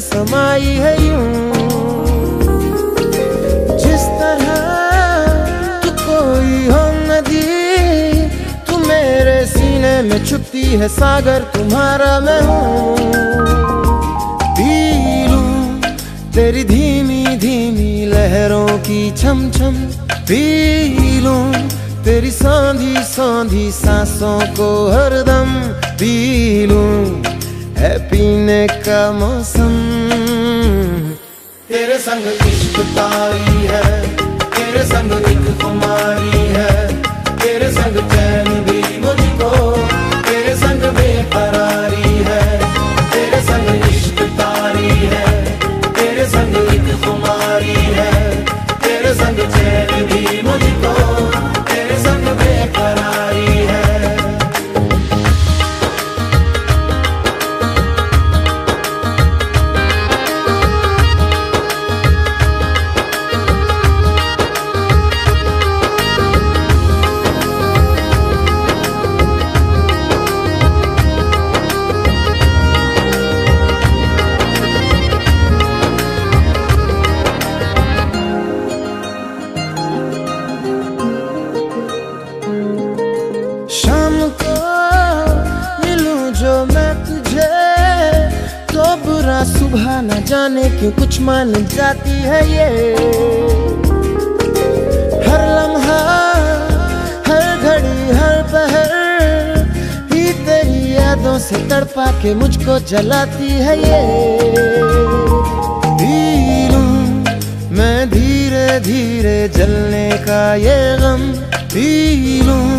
समाई है यूँ। जिस तरह तू कोई हो नदी, तू मेरे सीने में छुपती है सागर, तुम्हारा मैं हूँ। तेरी धीमी धीमी लहरों की छम छम पी लूँ तेरी सांधी सांधी सांसों को हरदम। पी लूँ है पीने का मौसम। तेरे संग इश्क तारी है, तेरे संग एक कुमारी है, तेरे संग चैन सुबह न जाने क्यों कुछ मान जाती है ये? हर लम्हा, हर घड़ी, हर पहर ही तेरी यादों से तड़पा के मुझको जलाती है ये। लूँ मैं धीरे धीरे जलने का ये गम लूँ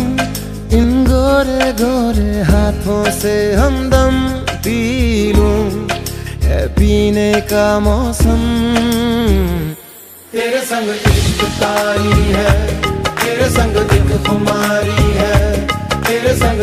इन गोरे गोरे हाथों से हमदम। पीने का मौसम। तेरे संग तारी है तेरे संग दिल खुमारी है तेरे संग